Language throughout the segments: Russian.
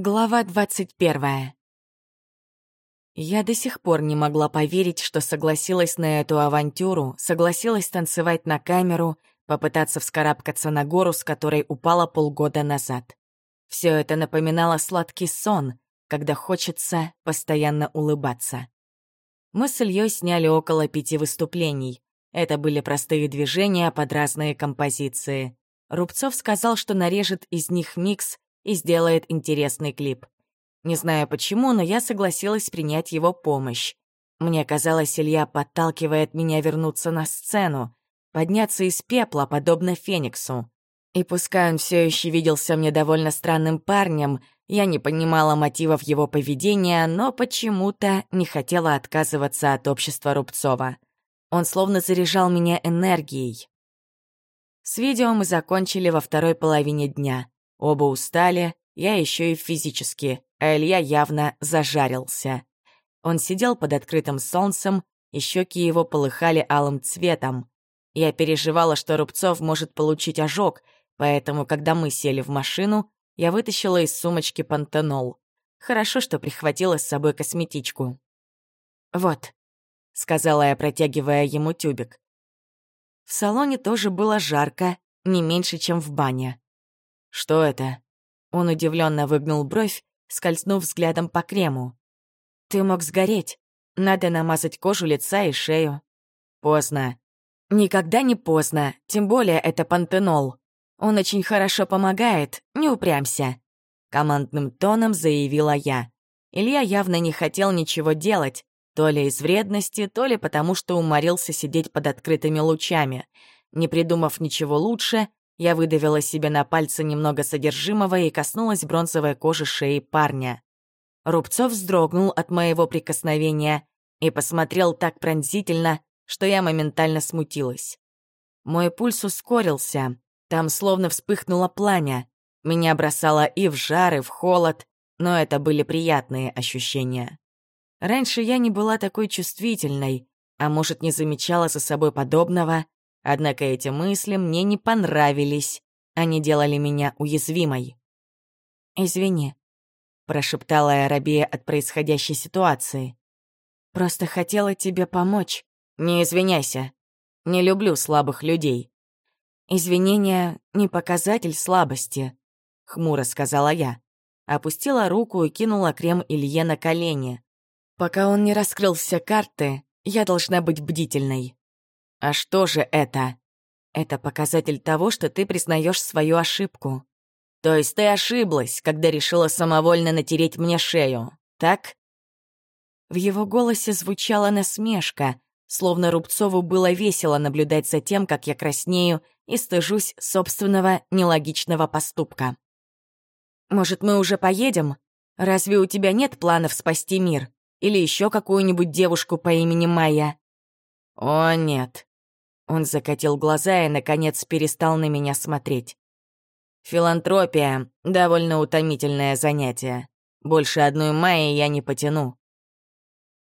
Глава двадцать первая. Я до сих пор не могла поверить, что согласилась на эту авантюру, согласилась танцевать на камеру, попытаться вскарабкаться на гору, с которой упала полгода назад. Все это напоминало сладкий сон, когда хочется постоянно улыбаться. Мы с Ильей сняли около пяти выступлений. Это были простые движения под разные композиции. Рубцов сказал, что нарежет из них микс и сделает интересный клип. Не знаю почему, но я согласилась принять его помощь. Мне казалось, Илья подталкивает меня вернуться на сцену, подняться из пепла, подобно Фениксу. И пускай он все еще виделся мне довольно странным парнем, я не понимала мотивов его поведения, но почему-то не хотела отказываться от общества Рубцова. Он словно заряжал меня энергией. С видео мы закончили во второй половине дня. Оба устали, я еще и физически, а Илья явно зажарился. Он сидел под открытым солнцем, и щеки его полыхали алым цветом. Я переживала, что Рубцов может получить ожог, поэтому, когда мы сели в машину, я вытащила из сумочки пантенол. Хорошо, что прихватила с собой косметичку. «Вот», — сказала я, протягивая ему тюбик. В салоне тоже было жарко, не меньше, чем в бане. «Что это?» Он удивленно выгнул бровь, скользнув взглядом по крему. «Ты мог сгореть. Надо намазать кожу лица и шею». «Поздно». «Никогда не поздно, тем более это пантенол. Он очень хорошо помогает, не упрямься», — командным тоном заявила я. Илья явно не хотел ничего делать, то ли из вредности, то ли потому, что уморился сидеть под открытыми лучами. Не придумав ничего лучше, я выдавила себе на пальцы немного содержимого и коснулась бронзовой кожи шеи парня. Рубцов вздрогнул от моего прикосновения и посмотрел так пронзительно, что я моментально смутилась. Мой пульс ускорился, там словно вспыхнуло пламя. Меня бросало и в жар, и в холод, но это были приятные ощущения. Раньше я не была такой чувствительной, а может, не замечала за собой подобного, Однако эти мысли мне не понравились. Они делали меня уязвимой. «Извини», — прошептала я рабея от происходящей ситуации. «Просто хотела тебе помочь». «Не извиняйся. Не люблю слабых людей». «Извинения — не показатель слабости», — хмуро сказала я. Опустила руку и кинула крем Илье на колени. Пока он не раскрыл все карты, я должна быть бдительной. А что же это? Это показатель того, что ты признаешь свою ошибку. То есть ты ошиблась, когда решила самовольно натереть мне шею, так? В его голосе звучала насмешка, словно Рубцову было весело наблюдать за тем, как я краснею и стыжусь собственного нелогичного поступка. «Может, мы уже поедем? Разве у тебя нет планов спасти мир? Или еще какую-нибудь девушку по имени Майя?» «О, нет. Он закатил глаза и, наконец, перестал на меня смотреть. «Филантропия — довольно утомительное занятие. Больше одной Майи я не потяну».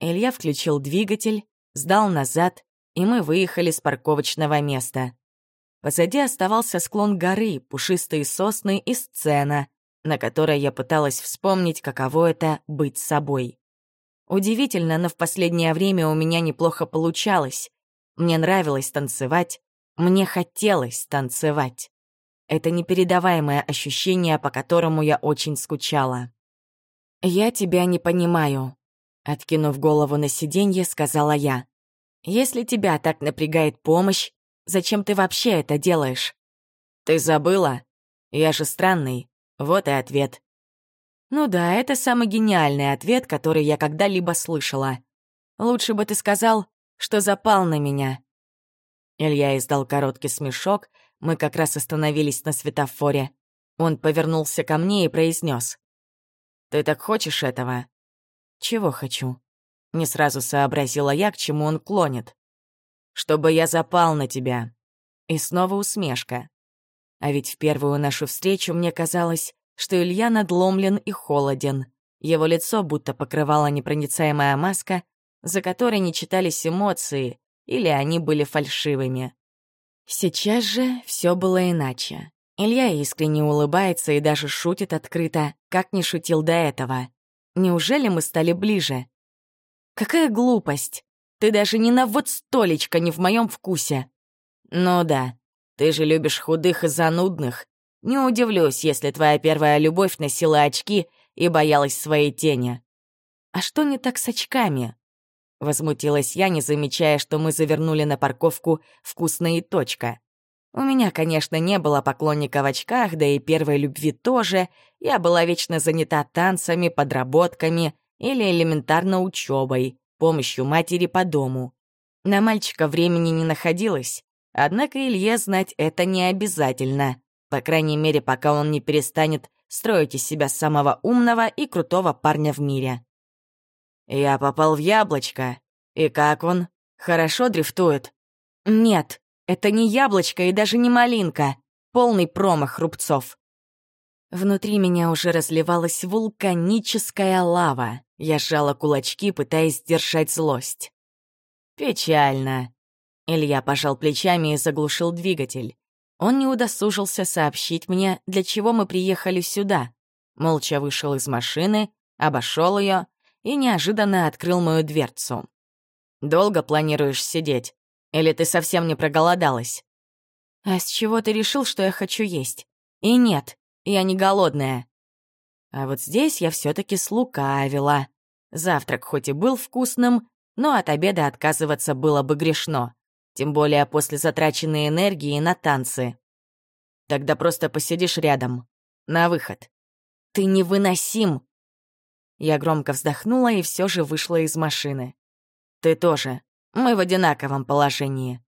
Илья включил двигатель, сдал назад, и мы выехали с парковочного места. Позади оставался склон горы, пушистые сосны и сцена, на которой я пыталась вспомнить, каково это — быть собой. Удивительно, но в последнее время у меня неплохо получалось. Мне нравилось танцевать, мне хотелось танцевать. Это непередаваемое ощущение, по которому я очень скучала. «Я тебя не понимаю», — откинув голову на сиденье, сказала я. «Если тебя так напрягает помощь, зачем ты вообще это делаешь?» «Ты забыла? Я же странный. Вот и ответ». Ну да, это самый гениальный ответ, который я когда-либо слышала. Лучше бы ты сказал что запал на меня». Илья издал короткий смешок, мы как раз остановились на светофоре. Он повернулся ко мне и произнес: «Ты так хочешь этого?» «Чего хочу?» Не сразу сообразила я, к чему он клонит. «Чтобы я запал на тебя». И снова усмешка. А ведь в первую нашу встречу мне казалось, что Илья надломлен и холоден. Его лицо будто покрывала непроницаемая маска, за которой не читались эмоции, или они были фальшивыми. Сейчас же все было иначе. Илья искренне улыбается и даже шутит открыто, как не шутил до этого. Неужели мы стали ближе? Какая глупость! Ты даже ни на вот столечко не в моем вкусе. Ну да, ты же любишь худых и занудных. Не удивлюсь, если твоя первая любовь носила очки и боялась своей тени. А что не так с очками? Возмутилась я, не замечая, что мы завернули на парковку «Вкусная точка». У меня, конечно, не было поклонника в очках, да и первой любви тоже. Я была вечно занята танцами, подработками или элементарно учебой, помощью матери по дому. На мальчика времени не находилось, однако Илье знать это не обязательно, по крайней мере, пока он не перестанет строить из себя самого умного и крутого парня в мире. «Я попал в яблочко. И как он? Хорошо дрифтует?» «Нет», это не яблочко и даже не малинка. Полный промах рубцов. Внутри меня уже разливалась вулканическая лава. Я сжала кулачки, пытаясь сдержать злость. «Печально». Илья пожал плечами и заглушил двигатель. Он не удосужился сообщить мне, для чего мы приехали сюда. Молча вышел из машины, обошел ее и неожиданно открыл мою дверцу. «Долго планируешь сидеть?» Или ты совсем не проголодалась? А с чего ты решил, что я хочу есть? И нет, я не голодная. А вот здесь я все таки слукавила. Завтрак хоть и был вкусным, но от обеда отказываться было бы грешно. Тем более после затраченной энергии на танцы. Тогда просто посидишь рядом. На выход. Ты невыносим. Я громко вздохнула и все же вышла из машины. Ты тоже. Мы в одинаковом положении.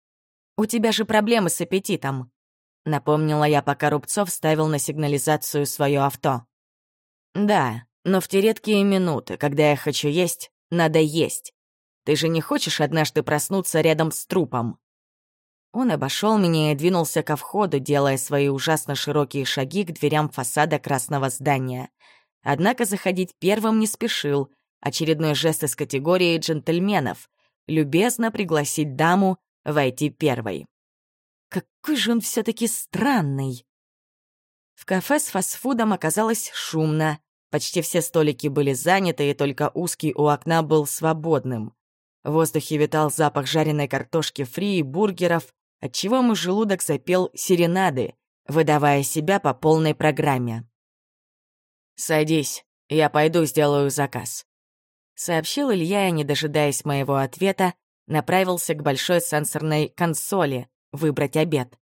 У тебя же проблемы с аппетитом», — напомнила я, пока Рубцов ставил на сигнализацию свое авто. «Да, но в те редкие минуты, когда я хочу есть, надо есть. Ты же не хочешь однажды проснуться рядом с трупом?» Он обошел меня и двинулся ко входу, делая свои ужасно широкие шаги к дверям фасада красного здания. Однако заходить первым не спешил. Очередной жест из категории джентльменов, любезно пригласить даму войти первой. Какой же он все таки странный. В кафе с фастфудом оказалось шумно. Почти все столики были заняты, и только узкий у окна был свободным. В воздухе витал запах жареной картошки фри и бургеров, отчего мой желудок запел серенады, выдавая себя по полной программе. «Садись, я пойду сделаю заказ», сообщил Илья и, не дожидаясь моего ответа, направился к большой сенсорной консоли выбрать обед.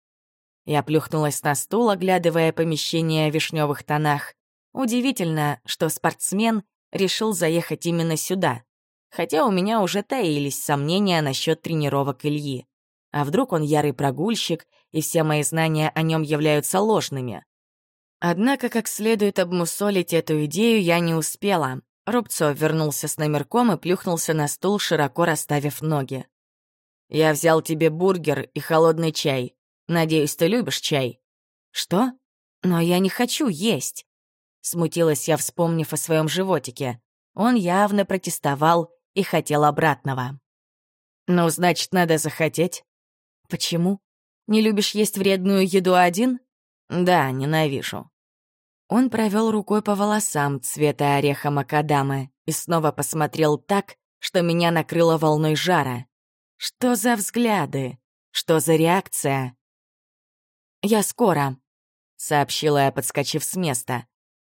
Я плюхнулась на стул, оглядывая помещение в вишневых тонах. Удивительно, что спортсмен решил заехать именно сюда, хотя у меня уже таились сомнения насчет тренировок Ильи. А вдруг он ярый прогульщик, и все мои знания о нем являются ложными? Однако, как следует обмусолить эту идею, я не успела. Рубцов вернулся с номерком и плюхнулся на стул, широко расставив ноги. «Я взял тебе бургер и холодный чай. Надеюсь, ты любишь чай?» «Что? Но я не хочу есть!» Смутилась я, вспомнив о своем животике. Он явно протестовал и хотел обратного. «Ну, значит, надо захотеть». «Почему? Не любишь есть вредную еду один?» «Да, ненавижу. Он провел рукой по волосам цвета ореха макадамы и снова посмотрел так, что меня накрыло волной жара. Что за взгляды? Что за реакция? «Я скоро», — сообщила я, подскочив с места.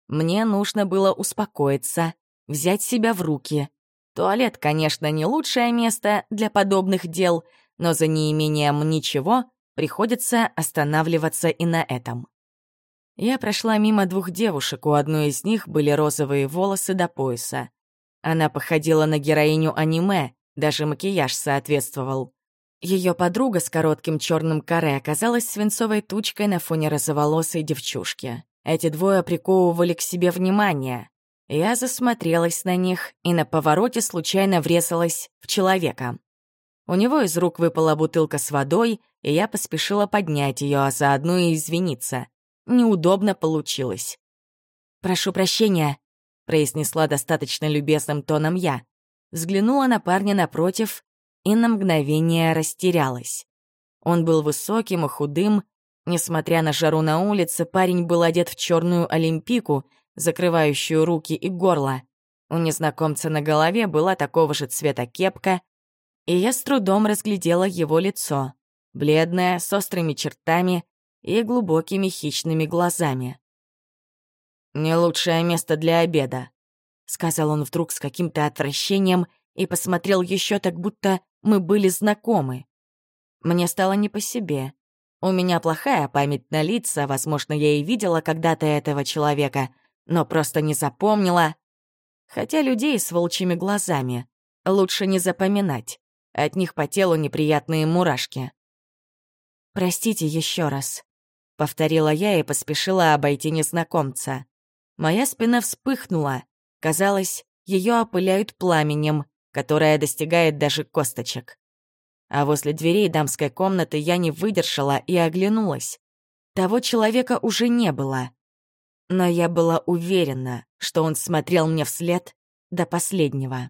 Мне нужно было успокоиться, взять себя в руки. Туалет, конечно, не лучшее место для подобных дел, но за неимением ничего приходится останавливаться и на этом. Я прошла мимо двух девушек, у одной из них были розовые волосы до пояса. Она походила на героиню аниме, даже макияж соответствовал. Ее подруга с коротким черным каре оказалась свинцовой тучкой на фоне розоволосой девчушки. Эти двое приковывали к себе внимание. Я засмотрелась на них и на повороте случайно врезалась в человека. У него из рук выпала бутылка с водой, и я поспешила поднять ее, а заодно и извиниться неудобно получилось. «Прошу прощения», — произнесла достаточно любезным тоном я. Взглянула на парня напротив и на мгновение растерялась. Он был высоким и худым, Несмотря на жару на улице, парень был одет в черную олимпику, закрывающую руки и горло. У незнакомца на голове была такого же цвета кепка, и я с трудом разглядела его лицо, бледное, с острыми чертами и глубокими хищными глазами. «Не лучшее место для обеда», — сказал он вдруг с каким-то отвращением и посмотрел еще так, будто мы были знакомы. Мне стало не по себе. У меня плохая память на лица, возможно, я и видела когда-то этого человека, но просто не запомнила. Хотя людей с волчьими глазами лучше не запоминать. От них по телу неприятные мурашки. «Простите еще раз», — повторила я и поспешила обойти незнакомца. Моя спина вспыхнула. Казалось, ее опыляют пламенем, которое достигает даже косточек. А возле дверей дамской комнаты я не выдержала и оглянулась. Того человека уже не было. Но я была уверена, что он смотрел мне вслед до последнего.